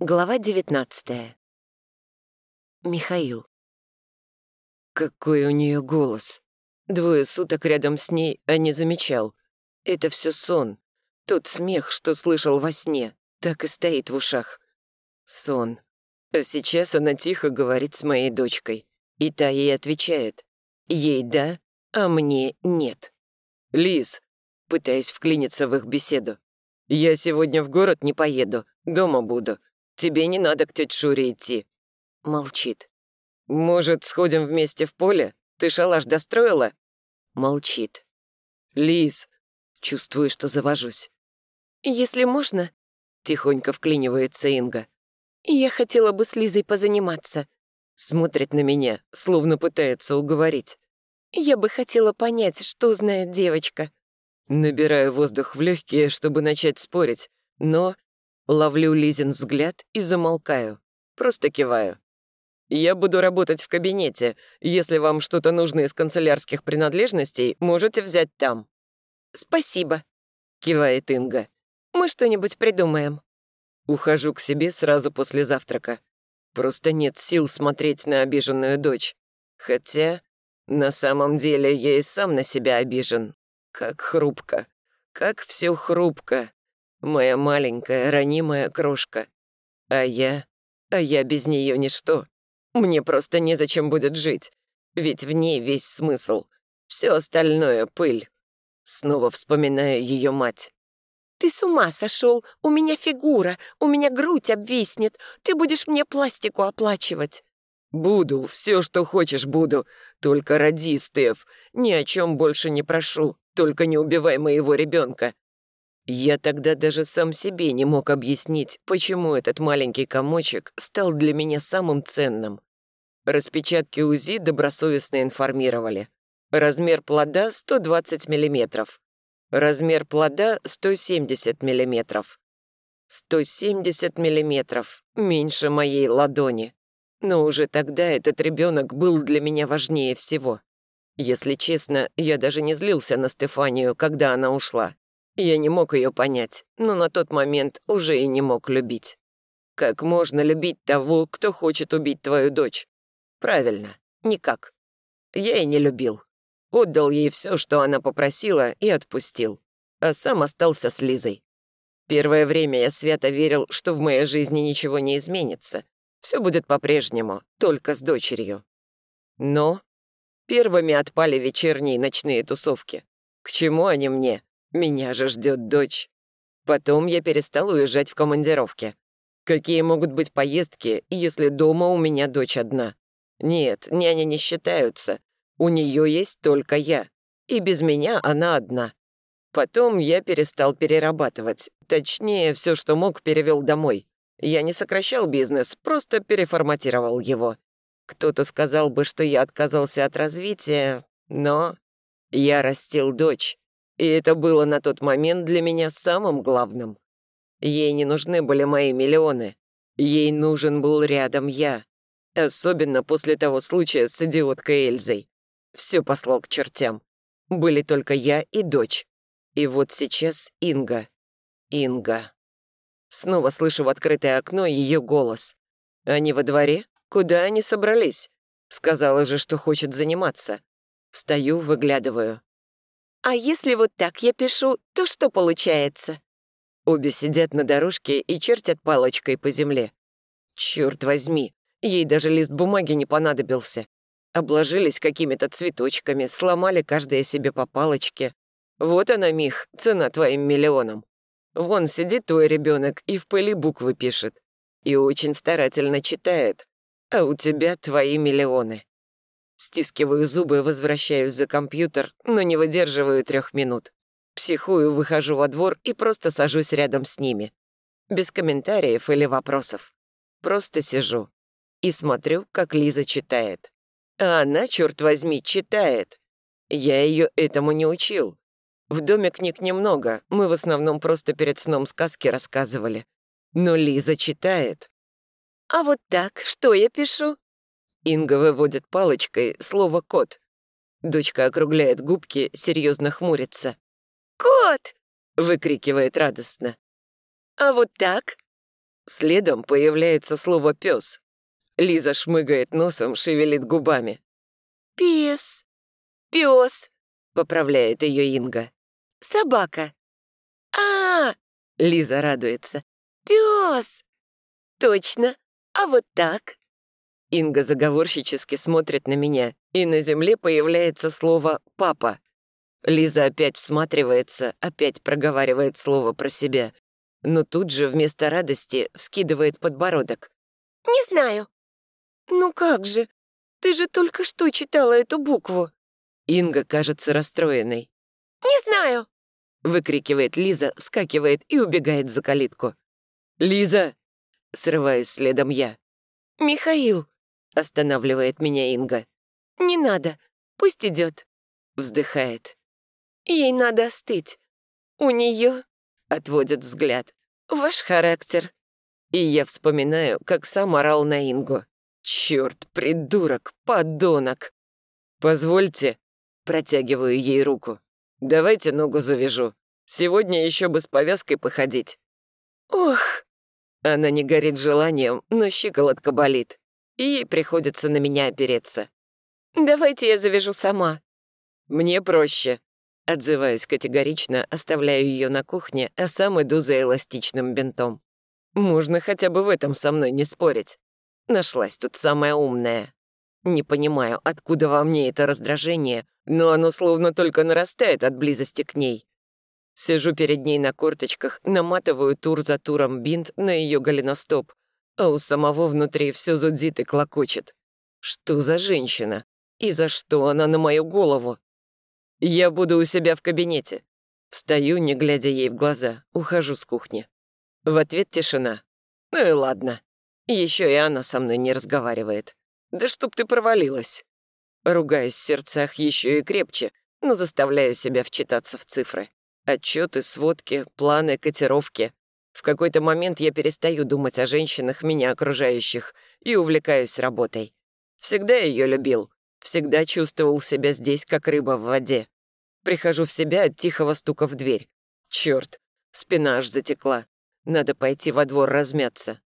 Глава 19 Михаил. Какой у нее голос. Двое суток рядом с ней, а не замечал. Это все сон. Тот смех, что слышал во сне, так и стоит в ушах. Сон. А сейчас она тихо говорит с моей дочкой. И та ей отвечает. Ей да, а мне нет. Лиз, пытаясь вклиниться в их беседу. Я сегодня в город не поеду, дома буду. Тебе не надо к тете Шуре идти». Молчит. «Может, сходим вместе в поле? Ты шалаш достроила?» Молчит. «Лиз». Чувствую, что завожусь. «Если можно...» Тихонько вклинивается Инга. «Я хотела бы с Лизой позаниматься». Смотрит на меня, словно пытается уговорить. «Я бы хотела понять, что знает девочка». Набираю воздух в легкие, чтобы начать спорить, но Ловлю Лизин взгляд и замолкаю. Просто киваю. «Я буду работать в кабинете. Если вам что-то нужно из канцелярских принадлежностей, можете взять там». «Спасибо», — кивает Инга. «Мы что-нибудь придумаем». Ухожу к себе сразу после завтрака. Просто нет сил смотреть на обиженную дочь. Хотя, на самом деле, я и сам на себя обижен. Как хрупко. Как все хрупко. Моя маленькая, ранимая крошка. А я... А я без нее ничто. Мне просто незачем будет жить. Ведь в ней весь смысл. Все остальное — пыль. Снова вспоминаю ее мать. «Ты с ума сошел? У меня фигура, у меня грудь обвиснет. Ты будешь мне пластику оплачивать». «Буду, все, что хочешь, буду. Только роди, Стеф. Ни о чем больше не прошу. Только не убивай моего ребенка. Я тогда даже сам себе не мог объяснить, почему этот маленький комочек стал для меня самым ценным. Распечатки УЗИ добросовестно информировали. Размер плода 120 мм. Размер плода 170 мм. 170 мм, меньше моей ладони. Но уже тогда этот ребенок был для меня важнее всего. Если честно, я даже не злился на Стефанию, когда она ушла. Я не мог ее понять, но на тот момент уже и не мог любить. Как можно любить того, кто хочет убить твою дочь? Правильно, никак. Я и не любил. Отдал ей все, что она попросила, и отпустил. А сам остался с Лизой. Первое время я свято верил, что в моей жизни ничего не изменится. Все будет по-прежнему, только с дочерью. Но первыми отпали вечерние и ночные тусовки. К чему они мне? Меня же ждет дочь. Потом я перестал уезжать в командировки. Какие могут быть поездки, если дома у меня дочь одна? Нет, няни не считаются. У нее есть только я. И без меня она одна. Потом я перестал перерабатывать. Точнее, все, что мог, перевел домой. Я не сокращал бизнес, просто переформатировал его. Кто-то сказал бы, что я отказался от развития, но я растил дочь. И это было на тот момент для меня самым главным. Ей не нужны были мои миллионы. Ей нужен был рядом я. Особенно после того случая с идиоткой Эльзой. Все послал к чертям. Были только я и дочь. И вот сейчас Инга. Инга. Снова слышу в открытое окно ее голос. Они во дворе? Куда они собрались? Сказала же, что хочет заниматься. Встаю, выглядываю. А если вот так я пишу, то что получается? Обе сидят на дорожке и чертят палочкой по земле. Черт возьми, ей даже лист бумаги не понадобился. Обложились какими-то цветочками, сломали каждая себе по палочке. Вот она, Мих, цена твоим миллионам. Вон сидит твой ребенок и в пыли буквы пишет. И очень старательно читает. А у тебя твои миллионы. Стискиваю зубы, возвращаюсь за компьютер, но не выдерживаю трех минут. Психую, выхожу во двор и просто сажусь рядом с ними. Без комментариев или вопросов. Просто сижу и смотрю, как Лиза читает. А она, черт возьми, читает. Я ее этому не учил. В доме книг немного, мы в основном просто перед сном сказки рассказывали. Но Лиза читает. «А вот так, что я пишу?» Инга выводит палочкой слово «кот». Дочка округляет губки, серьезно хмурится. «Кот!» — выкрикивает радостно. «А вот так?» Следом появляется слово «пес». Лиза шмыгает носом, шевелит губами. «Пес, пес», — поправляет ее Инга. «Собака». «А, -а, -а Лиза радуется. «Пес!» «Точно. А вот так?» Инга заговорщически смотрит на меня, и на земле появляется слово «папа». Лиза опять всматривается, опять проговаривает слово про себя, но тут же вместо радости вскидывает подбородок. «Не знаю». «Ну как же? Ты же только что читала эту букву». Инга кажется расстроенной. «Не знаю», — выкрикивает Лиза, вскакивает и убегает за калитку. «Лиза!» — срываюсь следом я. «Михаил!» — останавливает меня Инга. «Не надо, пусть идет», — вздыхает. «Ей надо остыть. У нее отводит взгляд. «Ваш характер». И я вспоминаю, как сам орал на Ингу. Черт, придурок, подонок. Позвольте, протягиваю ей руку. Давайте ногу завяжу. Сегодня еще бы с повязкой походить. Ох. Она не горит желанием, но щиколотка болит. И приходится на меня опереться. Давайте я завяжу сама. Мне проще. Отзываюсь категорично, оставляю ее на кухне, а сам иду за эластичным бинтом. Можно хотя бы в этом со мной не спорить. Нашлась тут самая умная. Не понимаю, откуда во мне это раздражение, но оно словно только нарастает от близости к ней. Сижу перед ней на корточках, наматываю тур за туром бинт на ее голеностоп, а у самого внутри все зудит и клокочет. Что за женщина? И за что она на мою голову? «Я буду у себя в кабинете». Встаю, не глядя ей в глаза, ухожу с кухни. В ответ тишина. Ну и ладно. Еще и она со мной не разговаривает. Да чтоб ты провалилась. Ругаюсь в сердцах еще и крепче, но заставляю себя вчитаться в цифры. Отчеты, сводки, планы, котировки. В какой-то момент я перестаю думать о женщинах, меня окружающих, и увлекаюсь работой. Всегда ее любил, Всегда чувствовал себя здесь, как рыба в воде. Прихожу в себя от тихого стука в дверь. Черт, спина аж затекла. Надо пойти во двор размяться.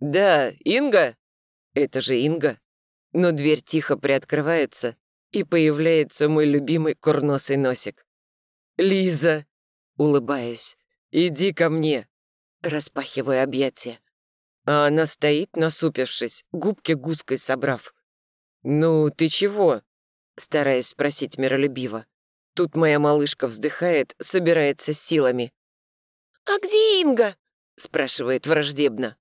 «Да, Инга?» Это же Инга. Но дверь тихо приоткрывается, и появляется мой любимый курносый носик. «Лиза!» Улыбаюсь. «Иди ко мне!» Распахиваю объятия. А она стоит, насупившись, губки гуской собрав. «Ну, ты чего?» Стараясь спросить миролюбиво. Тут моя малышка вздыхает, собирается силами. «А где Инга?» спрашивает враждебно.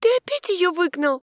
«Ты опять ее выгнал?»